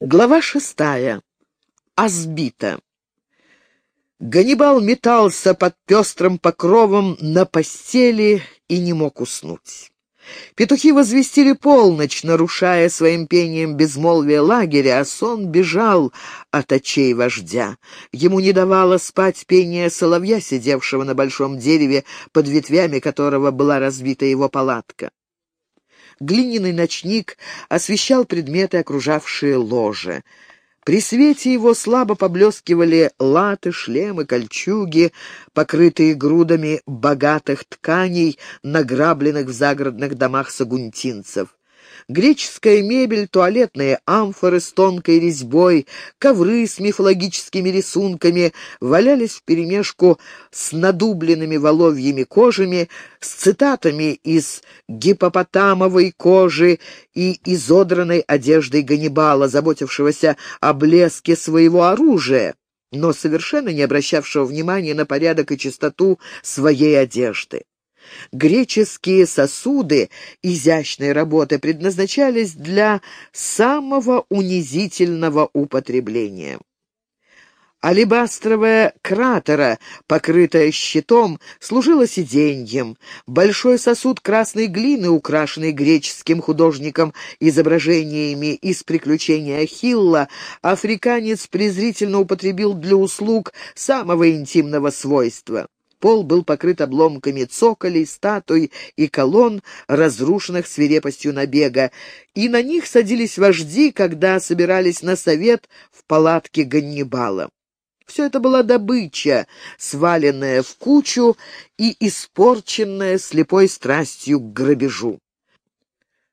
Глава шестая. Азбита. Ганнибал метался под пестрым покровом на постели и не мог уснуть. Петухи возвестили полночь, нарушая своим пением безмолвие лагеря, а сон бежал от очей вождя. Ему не давало спать пение соловья, сидевшего на большом дереве, под ветвями которого была разбита его палатка. Глиняный ночник освещал предметы, окружавшие ложе. При свете его слабо поблескивали латы, шлемы, кольчуги, покрытые грудами богатых тканей, награбленных в загородных домах сагунтинцев. Греческая мебель, туалетные амфоры с тонкой резьбой, ковры с мифологическими рисунками валялись вперемешку с надубленными воловьими кожами, с цитатами из гипопотамовой кожи и изодранной одеждой Ганнибала, заботившегося о блеске своего оружия но совершенно не обращавшего внимания на порядок и чистоту своей одежды. Греческие сосуды изящной работы предназначались для самого унизительного употребления. Алебастровая кратера, покрытая щитом, служила сиденьем. Большой сосуд красной глины, украшенный греческим художником изображениями из приключения Ахилла, африканец презрительно употребил для услуг самого интимного свойства. Пол был покрыт обломками цоколей, статуй и колонн, разрушенных свирепостью набега, и на них садились вожди, когда собирались на совет в палатке Ганнибала. Все это была добыча, сваленная в кучу и испорченная слепой страстью к грабежу.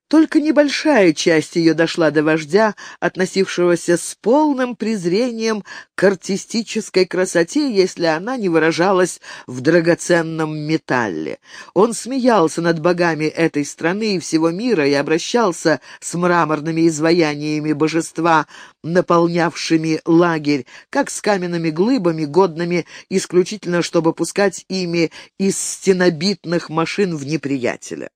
Только небольшая часть ее дошла до вождя, относившегося с полным презрением к артистической красоте, если она не выражалась в драгоценном металле. Он смеялся над богами этой страны и всего мира и обращался с мраморными изваяниями божества, наполнявшими лагерь, как с каменными глыбами, годными исключительно, чтобы пускать ими из стенобитных машин в неприятеля.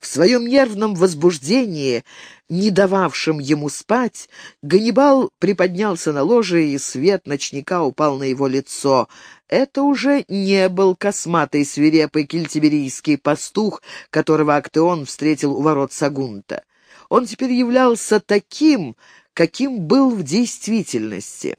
В своем нервном возбуждении, не дававшем ему спать, Ганнибал приподнялся на ложе, и свет ночника упал на его лицо. Это уже не был косматый свирепый кельтиберийский пастух, которого Актеон встретил у ворот Сагунта. Он теперь являлся таким, каким был в действительности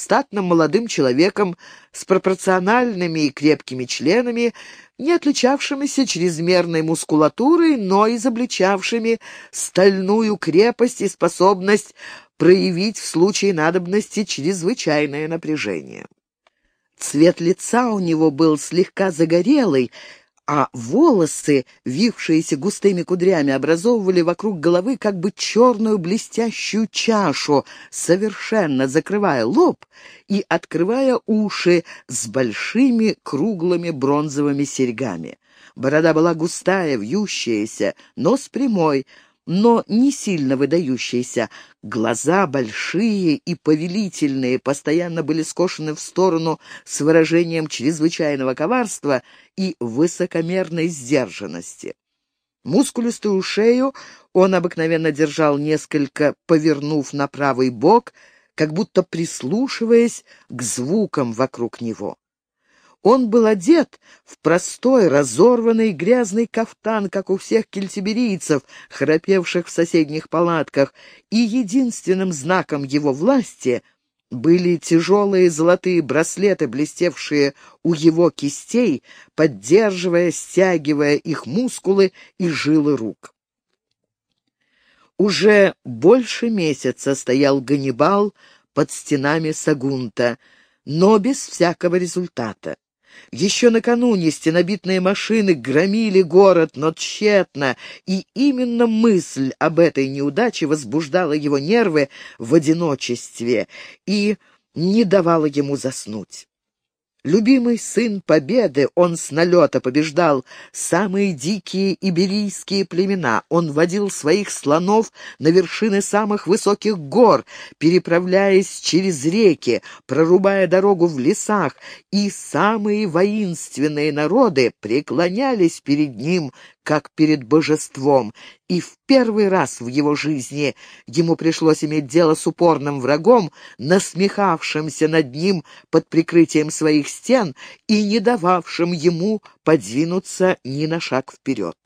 статным молодым человеком с пропорциональными и крепкими членами, не отличавшимися чрезмерной мускулатурой, но изобличавшими стальную крепость и способность проявить в случае надобности чрезвычайное напряжение. Цвет лица у него был слегка загорелый, а волосы, вившиеся густыми кудрями, образовывали вокруг головы как бы черную блестящую чашу, совершенно закрывая лоб и открывая уши с большими круглыми бронзовыми серьгами. Борода была густая, вьющаяся, нос прямой, но не сильно выдающийся. Глаза большие и повелительные, постоянно были скошены в сторону с выражением чрезвычайного коварства и высокомерной сдержанности. Мускулистую шею он обыкновенно держал несколько, повернув на правый бок, как будто прислушиваясь к звукам вокруг него. Он был одет в простой, разорванный, грязный кафтан, как у всех кельтиберийцев, храпевших в соседних палатках, и единственным знаком его власти были тяжелые золотые браслеты, блестевшие у его кистей, поддерживая, стягивая их мускулы и жилы рук. Уже больше месяца стоял Ганнибал под стенами Сагунта, но без всякого результата. Еще накануне стенобитные машины громили город, но тщетно, и именно мысль об этой неудаче возбуждала его нервы в одиночестве и не давала ему заснуть. Любимый сын Победы, он с налета побеждал самые дикие иберийские племена. Он водил своих слонов на вершины самых высоких гор, переправляясь через реки, прорубая дорогу в лесах, и самые воинственные народы преклонялись перед ним, как перед божеством, и в первый раз в его жизни ему пришлось иметь дело с упорным врагом, насмехавшимся над ним под прикрытием своих стен и не дававшим ему подвинуться ни на шаг вперед.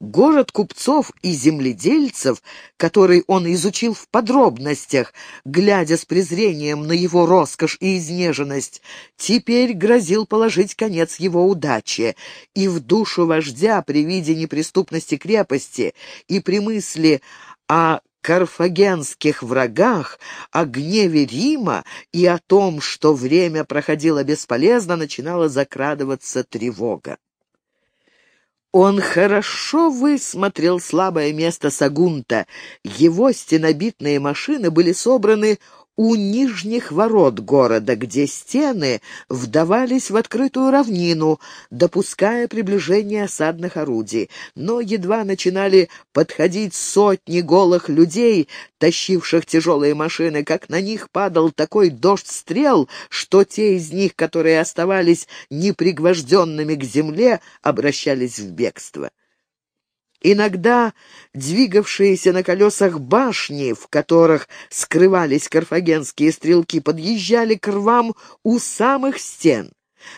Город купцов и земледельцев, который он изучил в подробностях, глядя с презрением на его роскошь и изнеженность, теперь грозил положить конец его удаче, и в душу вождя при виде неприступности крепости и при мысли о карфагенских врагах, о гневе Рима и о том, что время проходило бесполезно, начинала закрадываться тревога. Он хорошо высмотрел слабое место Сагунта. Его стенобитные машины были собраны у нижних ворот города, где стены вдавались в открытую равнину, допуская приближение осадных орудий. Но едва начинали подходить сотни голых людей, тащивших тяжелые машины, как на них падал такой дождь стрел, что те из них, которые оставались непригвожденными к земле, обращались в бегство. Иногда двигавшиеся на колесах башни, в которых скрывались карфагенские стрелки, подъезжали к рвам у самых стен.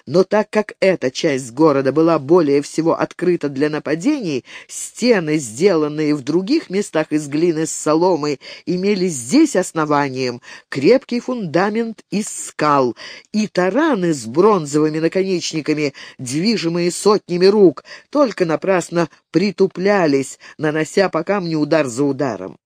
Но так как эта часть города была более всего открыта для нападений, стены, сделанные в других местах из глины с соломой, имели здесь основанием крепкий фундамент из скал, и тараны с бронзовыми наконечниками, движимые сотнями рук, только напрасно притуплялись, нанося по камню удар за ударом.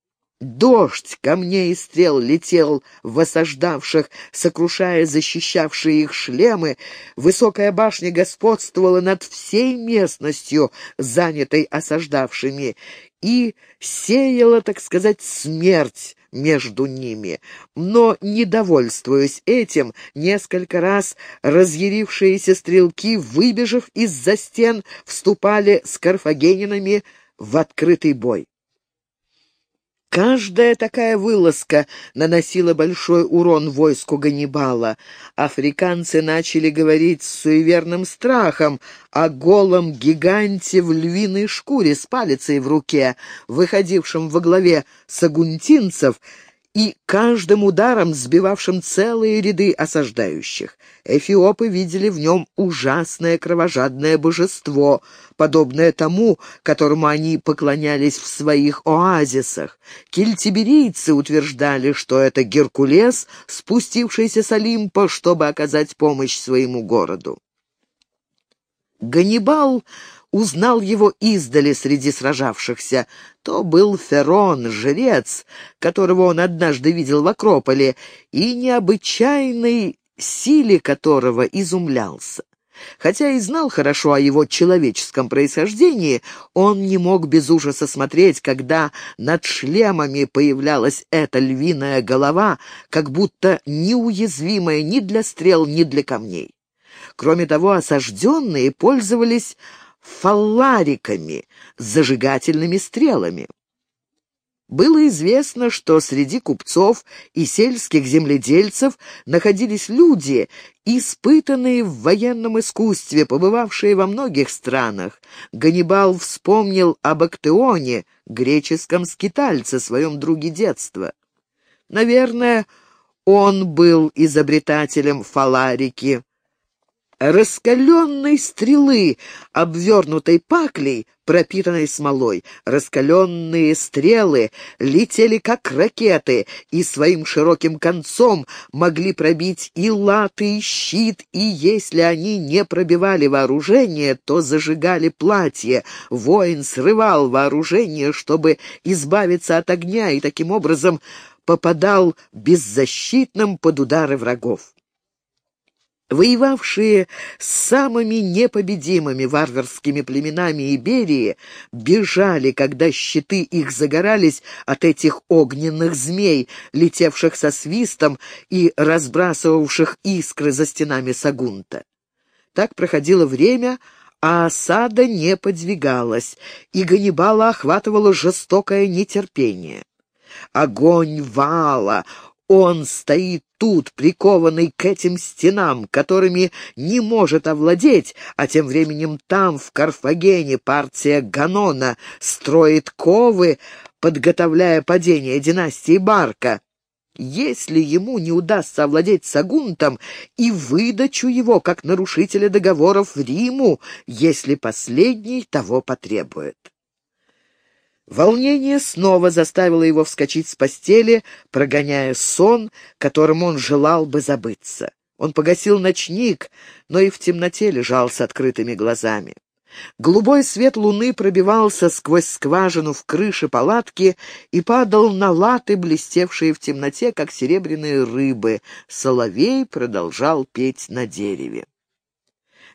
Дождь камней и стрел летел в осаждавших, сокрушая защищавшие их шлемы. Высокая башня господствовала над всей местностью, занятой осаждавшими, и сеяла, так сказать, смерть между ними. Но, недовольствуясь этим, несколько раз разъярившиеся стрелки, выбежав из-за стен, вступали с карфагенинами в открытый бой. Каждая такая вылазка наносила большой урон войску Ганнибала. Африканцы начали говорить с суеверным страхом о голом гиганте в львиной шкуре с палицей в руке, выходившем во главе сагунтинцев и каждым ударом сбивавшим целые ряды осаждающих. Эфиопы видели в нем ужасное кровожадное божество, подобное тому, которому они поклонялись в своих оазисах. Кельтиберийцы утверждали, что это Геркулес, спустившийся с Олимпа, чтобы оказать помощь своему городу. Ганнибал узнал его издали среди сражавшихся. То был Ферон, жрец, которого он однажды видел в Акрополе, и необычайной силе которого изумлялся. Хотя и знал хорошо о его человеческом происхождении, он не мог без ужаса смотреть, когда над шлемами появлялась эта львиная голова, как будто неуязвимая ни для стрел, ни для камней. Кроме того, осажденные пользовались фаллариками, зажигательными стрелами. Было известно, что среди купцов и сельских земледельцев находились люди, испытанные в военном искусстве, побывавшие во многих странах. Ганнибал вспомнил об Актеоне, греческом скитальце, своем друге детства. Наверное, он был изобретателем фаларики, раскаленной стрелы, обвернутой паклей, пропитанной смолой. Раскаленные стрелы летели, как ракеты, и своим широким концом могли пробить и латы, и щит, и если они не пробивали вооружение, то зажигали платье. Воин срывал вооружение, чтобы избавиться от огня, и таким образом попадал беззащитным под удары врагов воевавшие с самыми непобедимыми варварскими племенами Иберии, бежали, когда щиты их загорались от этих огненных змей, летевших со свистом и разбрасывавших искры за стенами Сагунта. Так проходило время, а осада не подвигалась, и Ганнибала охватывало жестокое нетерпение. Огонь вала, он стоит тут, прикованный к этим стенам, которыми не может овладеть, а тем временем там, в Карфагене, партия Ганона строит ковы, подготовляя падение династии Барка. Если ему не удастся овладеть Сагунтом и выдачу его как нарушителя договоров Риму, если последний того потребует. Волнение снова заставило его вскочить с постели, прогоняя сон, которым он желал бы забыться. Он погасил ночник, но и в темноте лежал с открытыми глазами. Голубой свет луны пробивался сквозь скважину в крыше палатки и падал на латы, блестевшие в темноте, как серебряные рыбы. Соловей продолжал петь на дереве.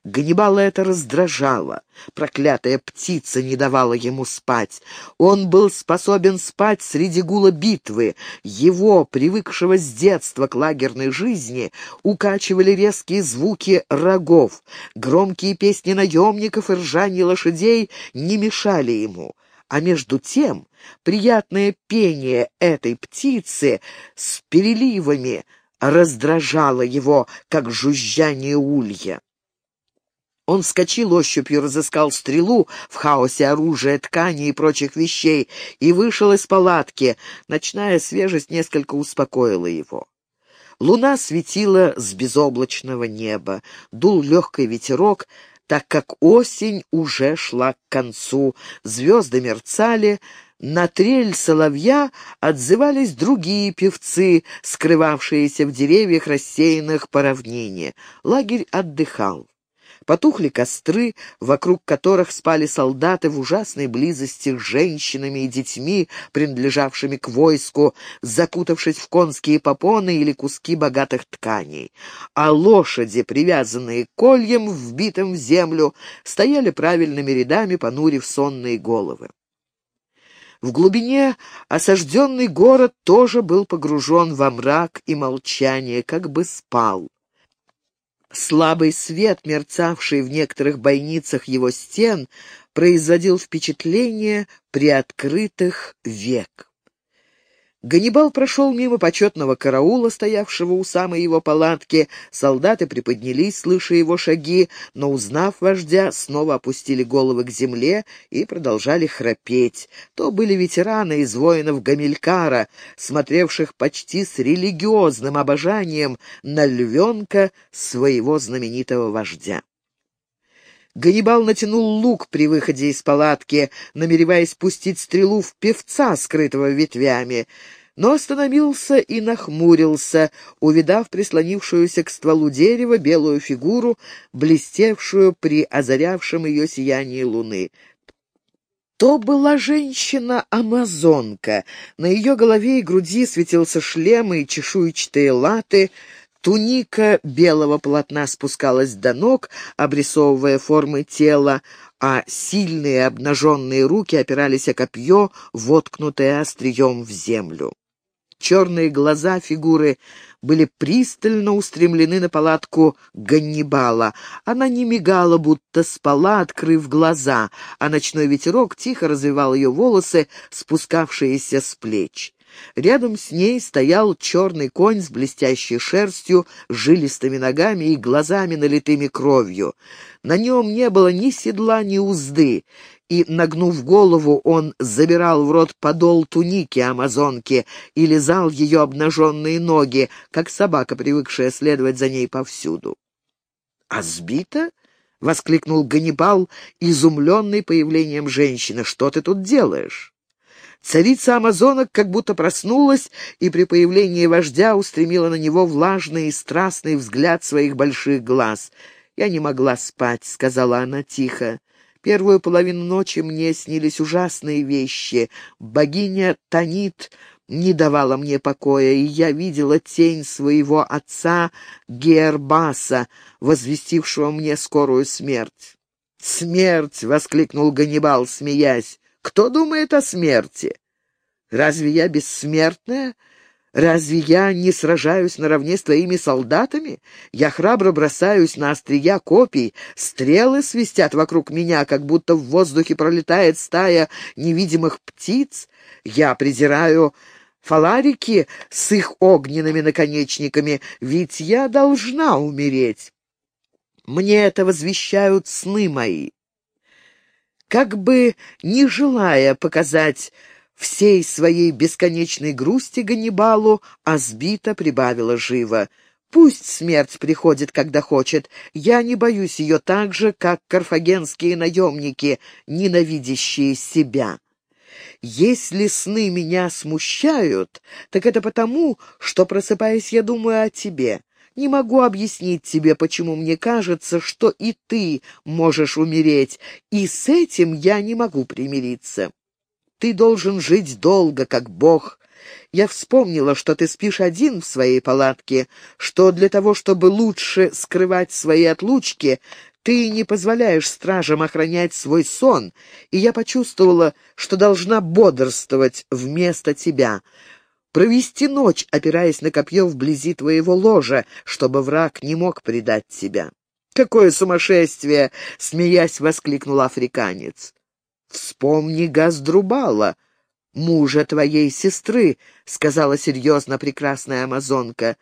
Ганнибала это раздражало. Проклятая птица не давала ему спать. Он был способен спать среди гула битвы. Его, привыкшего с детства к лагерной жизни, укачивали резкие звуки рогов. Громкие песни наемников и ржание лошадей не мешали ему. А между тем приятное пение этой птицы с переливами раздражало его, как жужжание улья. Он вскочил ощупью, разыскал стрелу в хаосе оружия, ткани и прочих вещей и вышел из палатки. Ночная свежесть несколько успокоила его. Луна светила с безоблачного неба, дул легкий ветерок, так как осень уже шла к концу, звезды мерцали, на трель соловья отзывались другие певцы, скрывавшиеся в деревьях, рассеянных по равнине. Лагерь отдыхал. Потухли костры, вокруг которых спали солдаты в ужасной близости с женщинами и детьми, принадлежавшими к войску, закутавшись в конские попоны или куски богатых тканей. А лошади, привязанные к кольям, вбитым в землю, стояли правильными рядами, понурив сонные головы. В глубине осажденный город тоже был погружен во мрак и молчание, как бы спал. Слабый свет, мерцавший в некоторых бойницах его стен, производил впечатление приоткрытых век. Ганнибал прошел мимо почетного караула, стоявшего у самой его палатки. Солдаты приподнялись, слыша его шаги, но, узнав вождя, снова опустили головы к земле и продолжали храпеть. То были ветераны из воинов Гамилькара, смотревших почти с религиозным обожанием на львенка своего знаменитого вождя. Ганнибал натянул лук при выходе из палатки, намереваясь пустить стрелу в певца, скрытого ветвями, но остановился и нахмурился, увидав прислонившуюся к стволу дерева белую фигуру, блестевшую при озарявшем ее сиянии луны. То была женщина-амазонка. На ее голове и груди светился шлем и чешуйчатые латы, Туника белого полотна спускалась до ног, обрисовывая формы тела, а сильные обнаженные руки опирались о копье, воткнутое острием в землю. Черные глаза фигуры были пристально устремлены на палатку Ганнибала. Она не мигала, будто спала, открыв глаза, а ночной ветерок тихо развивал ее волосы, спускавшиеся с плеч. Рядом с ней стоял черный конь с блестящей шерстью, жилистыми ногами и глазами, налитыми кровью. На нем не было ни седла, ни узды, и, нагнув голову, он забирал в рот подол туники амазонки и лизал ее обнаженные ноги, как собака, привыкшая следовать за ней повсюду. «А сбита?» — воскликнул Ганнибал, изумленный появлением женщины. «Что ты тут делаешь?» Царица амазонок как будто проснулась и при появлении вождя устремила на него влажный и страстный взгляд своих больших глаз. «Я не могла спать», — сказала она тихо. «Первую половину ночи мне снились ужасные вещи. Богиня Танит не давала мне покоя, и я видела тень своего отца Гербаса, возвестившего мне скорую смерть». «Смерть!» — воскликнул Ганнибал, смеясь. Кто думает о смерти? Разве я бессмертная? Разве я не сражаюсь наравне с твоими солдатами? Я храбро бросаюсь на острия копий, стрелы свистят вокруг меня, как будто в воздухе пролетает стая невидимых птиц. Я презираю фаларики с их огненными наконечниками, ведь я должна умереть. Мне это возвещают сны мои. Как бы не желая показать всей своей бесконечной грусти Ганнибалу, Азбита прибавила живо. «Пусть смерть приходит, когда хочет. Я не боюсь ее так же, как карфагенские наемники, ненавидящие себя». Если сны меня смущают, так это потому, что, просыпаясь, я думаю о тебе. Не могу объяснить тебе, почему мне кажется, что и ты можешь умереть, и с этим я не могу примириться. Ты должен жить долго, как Бог. Я вспомнила, что ты спишь один в своей палатке, что для того, чтобы лучше скрывать свои отлучки, ты не позволяешь стражам охранять свой сон, и я почувствовала, что должна бодрствовать вместо тебя провести ночь, опираясь на копье вблизи твоего ложа, чтобы враг не мог предать тебя. «Какое сумасшествие!» — смеясь, воскликнул африканец. «Вспомни Газдрубала, мужа твоей сестры», — сказала серьезно прекрасная амазонка.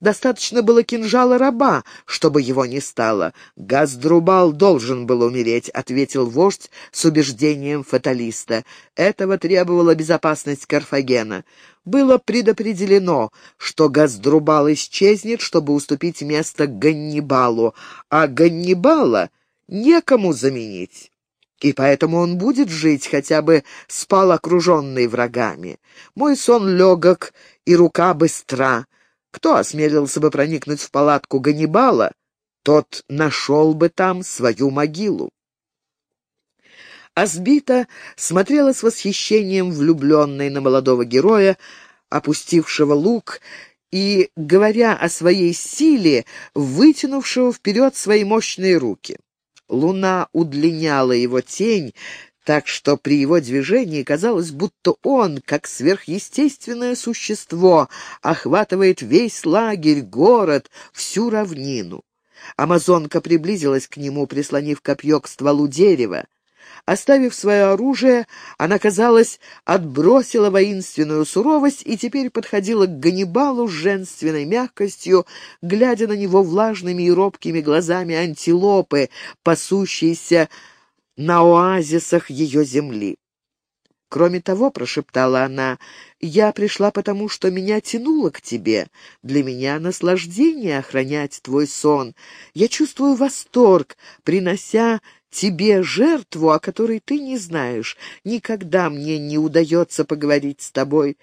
Достаточно было кинжала раба, чтобы его не стало. Газдрубал должен был умереть, — ответил вождь с убеждением фаталиста. Этого требовала безопасность Карфагена. Было предопределено, что Газдрубал исчезнет, чтобы уступить место Ганнибалу, а Ганнибала некому заменить. И поэтому он будет жить, хотя бы спал окруженный врагами. Мой сон легок и рука быстра. Кто осмелился бы проникнуть в палатку Ганнибала, тот нашел бы там свою могилу. Асбита смотрела с восхищением влюбленной на молодого героя, опустившего лук и, говоря о своей силе, вытянувшего вперед свои мощные руки. Луна удлиняла его тень, так что при его движении казалось, будто он, как сверхъестественное существо, охватывает весь лагерь, город, всю равнину. Амазонка приблизилась к нему, прислонив копье к стволу дерева. Оставив свое оружие, она, казалось, отбросила воинственную суровость и теперь подходила к Ганнибалу с женственной мягкостью, глядя на него влажными и робкими глазами антилопы, пасущейся на оазисах ее земли. «Кроме того, — прошептала она, — я пришла потому, что меня тянуло к тебе. Для меня наслаждение охранять твой сон. Я чувствую восторг, принося тебе жертву, о которой ты не знаешь. Никогда мне не удается поговорить с тобой.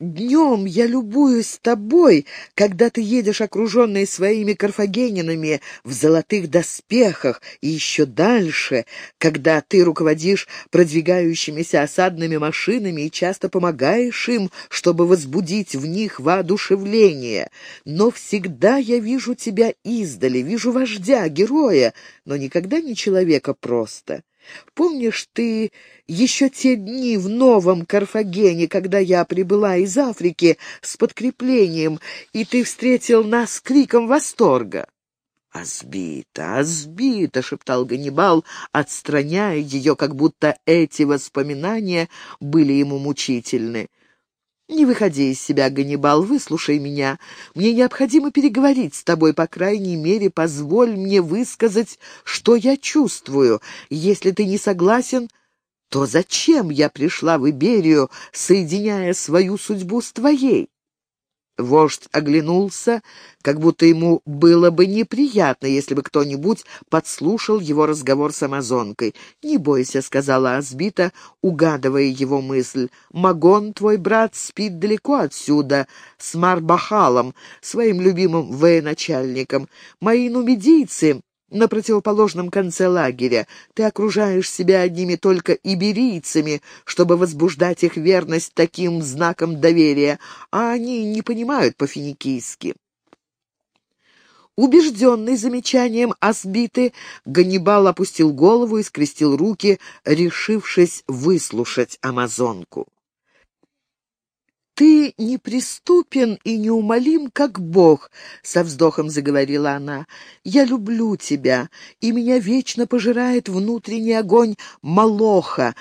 Днем я любуюсь тобой, когда ты едешь окруженный своими карфагенинами в золотых доспехах, и еще дальше, когда ты руководишь продвигающимися осадными машинами и часто помогаешь им, чтобы возбудить в них воодушевление. Но всегда я вижу тебя издали, вижу вождя, героя, но никогда не человека просто. Помнишь ты еще те дни в Новом Карфагене, когда я прибыла из Африки с подкреплением, и ты встретил нас криком восторга?» «Азбита, Азбита!» — шептал Ганнибал, отстраняя ее, как будто эти воспоминания были ему мучительны. «Не выходи из себя, Ганнибал, выслушай меня. Мне необходимо переговорить с тобой, по крайней мере, позволь мне высказать, что я чувствую. Если ты не согласен, то зачем я пришла в Иберию, соединяя свою судьбу с твоей?» Вождь оглянулся, как будто ему было бы неприятно, если бы кто-нибудь подслушал его разговор с амазонкой. «Не бойся», — сказала Азбита, угадывая его мысль. «Магон, твой брат, спит далеко отсюда, с Марбахалом, своим любимым военачальником. Мои нумидийцы на противоположном конце лагеря. Ты окружаешь себя одними только иберийцами, чтобы возбуждать их верность таким знаком доверия, а они не понимают по-финикийски. Убежденный замечанием Асбиты, Ганнибал опустил голову и скрестил руки, решившись выслушать амазонку. «Ты неприступен и неумолим, как Бог», — со вздохом заговорила она. «Я люблю тебя, и меня вечно пожирает внутренний огонь Малоха,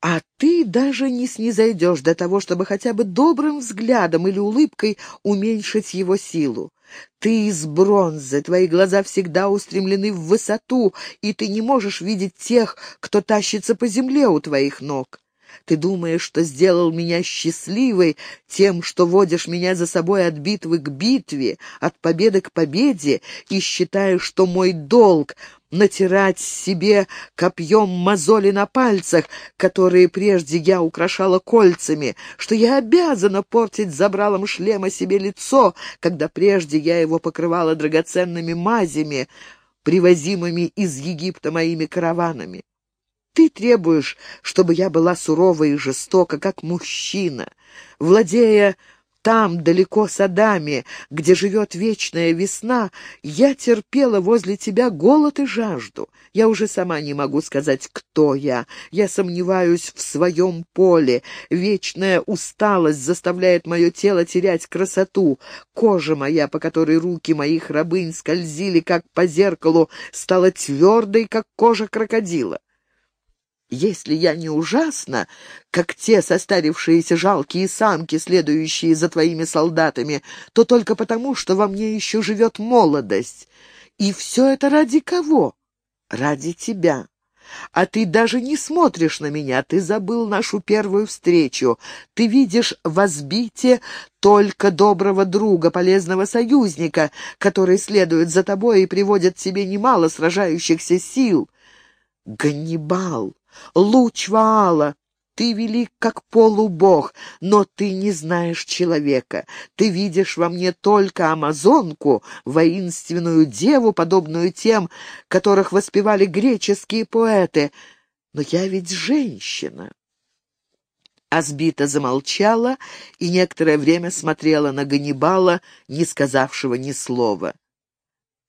А ты даже не снизойдешь до того, чтобы хотя бы добрым взглядом или улыбкой уменьшить его силу. Ты из бронзы, твои глаза всегда устремлены в высоту, и ты не можешь видеть тех, кто тащится по земле у твоих ног. Ты думаешь, что сделал меня счастливой тем, что водишь меня за собой от битвы к битве, от победы к победе, и считаешь, что мой долг — натирать себе копьем мозоли на пальцах, которые прежде я украшала кольцами, что я обязана портить забралом шлема себе лицо, когда прежде я его покрывала драгоценными мазями, привозимыми из Египта моими караванами. Ты требуешь, чтобы я была сурова и жестока, как мужчина, владея там, далеко садами, где живет вечная весна, я терпела возле тебя голод и жажду. Я уже сама не могу сказать, кто я. Я сомневаюсь в своем поле. Вечная усталость заставляет мое тело терять красоту. Кожа моя, по которой руки моих рабынь скользили, как по зеркалу, стала твердой, как кожа крокодила. Если я не ужасна, как те состарившиеся жалкие самки, следующие за твоими солдатами, то только потому, что во мне еще живет молодость. И все это ради кого? Ради тебя. А ты даже не смотришь на меня, ты забыл нашу первую встречу. Ты видишь в Азбите только доброго друга, полезного союзника, который следует за тобой и приводит тебе немало сражающихся сил. Ганнибал! Луч Ваала, ты велик, как полубог, но ты не знаешь человека. Ты видишь во мне только амазонку, воинственную деву, подобную тем, которых воспевали греческие поэты. Но я ведь женщина. Азбита замолчала и некоторое время смотрела на Ганнибала, не сказавшего ни слова.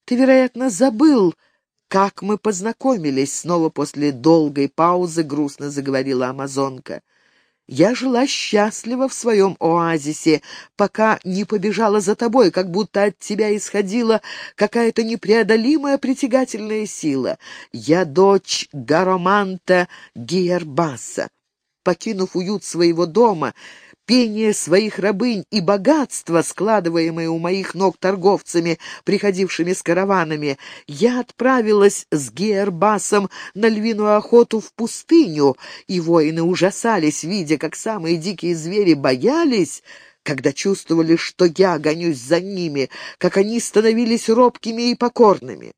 «Ты, вероятно, забыл, «Как мы познакомились?» — снова после долгой паузы грустно заговорила амазонка. «Я жила счастливо в своем оазисе, пока не побежала за тобой, как будто от тебя исходила какая-то непреодолимая притягательная сила. Я дочь Гароманта Гиербаса. Покинув уют своего дома, пение своих рабынь и богатство, складываемое у моих ног торговцами, приходившими с караванами, я отправилась с Геербасом на львиную охоту в пустыню, и воины ужасались, видя, как самые дикие звери боялись, когда чувствовали, что я гонюсь за ними, как они становились робкими и покорными.